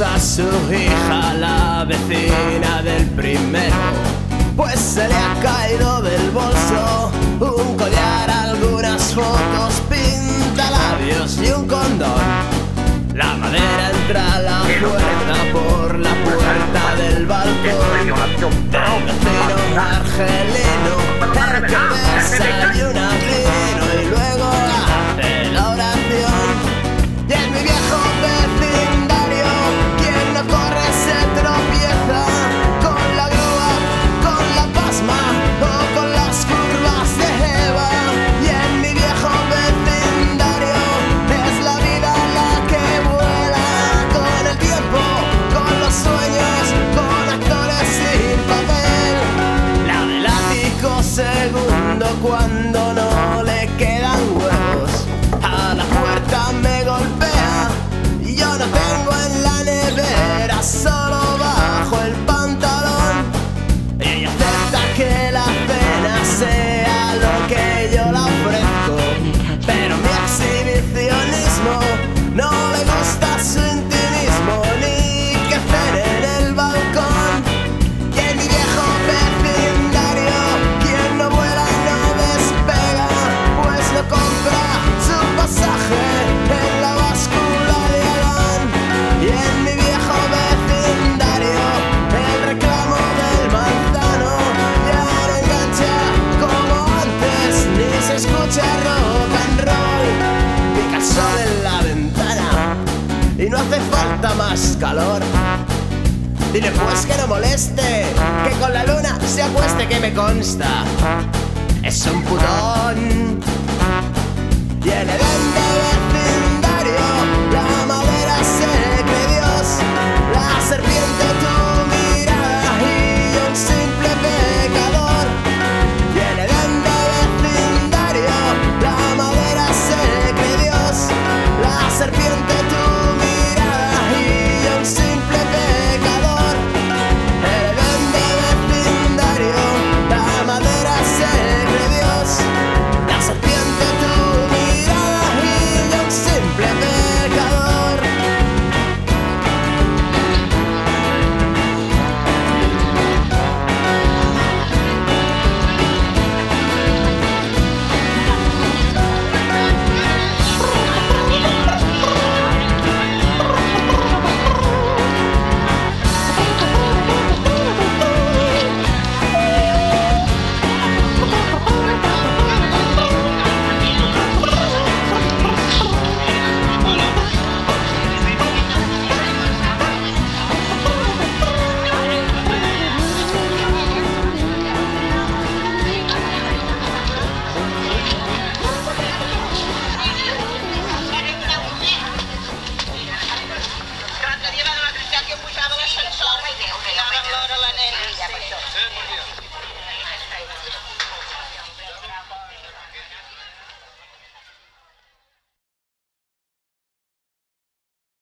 a su hija, la vecina del primero, pues se le ha caído del bolso un collar, algunas fotos, pinta pintalabios y un condón. La madera entra a la puerta por la puerta del balcón del vecino argelino, el desayuna y no hace falta más calor. Dile pues que no moleste, que con la luna se acueste que me consta. Es un putón. Tiene dente